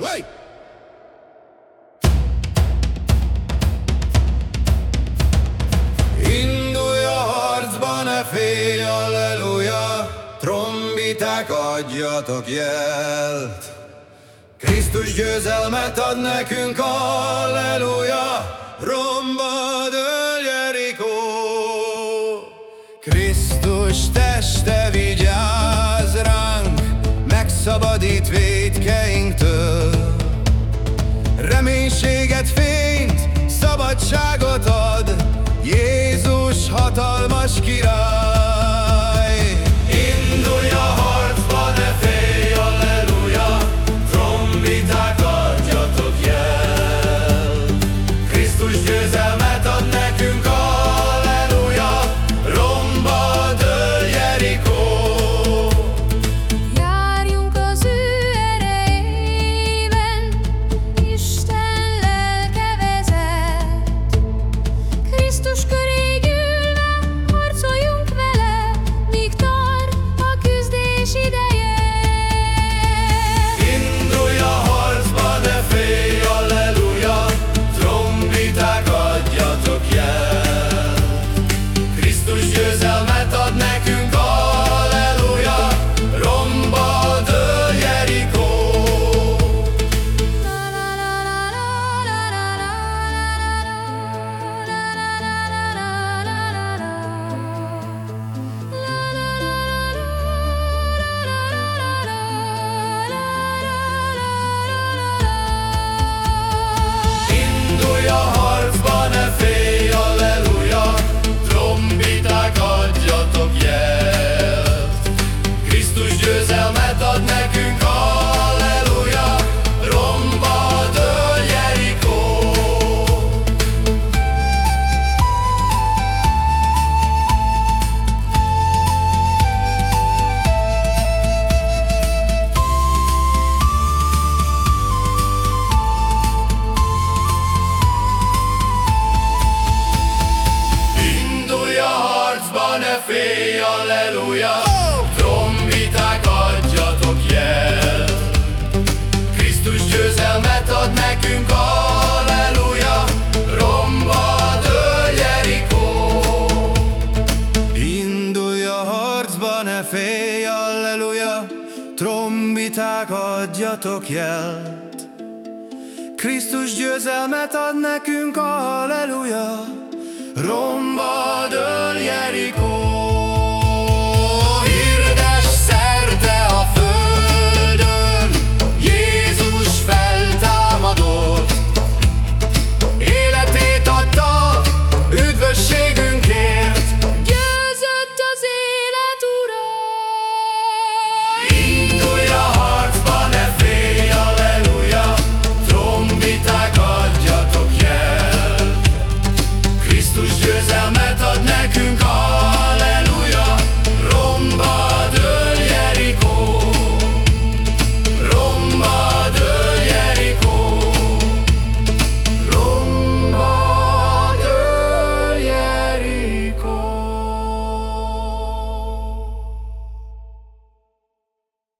Hey! Indulj a harcba, ne félj, alleluja, trombiták adjatok jelt. Krisztus győzelmet ad nekünk, alleluja, romba dől. Krisztus teste megszabadít védkeinktől. Reménységet, fényt, szabadságot ad, félj, alleluja Trombiták adjatok jel. Krisztus győzelmet ad nekünk, alleluja Romba dől Jerikó Indulj a harcba, ne félj, alleluja Trombiták adjatok jelt Krisztus győzelmet ad nekünk, halleluja, romba dől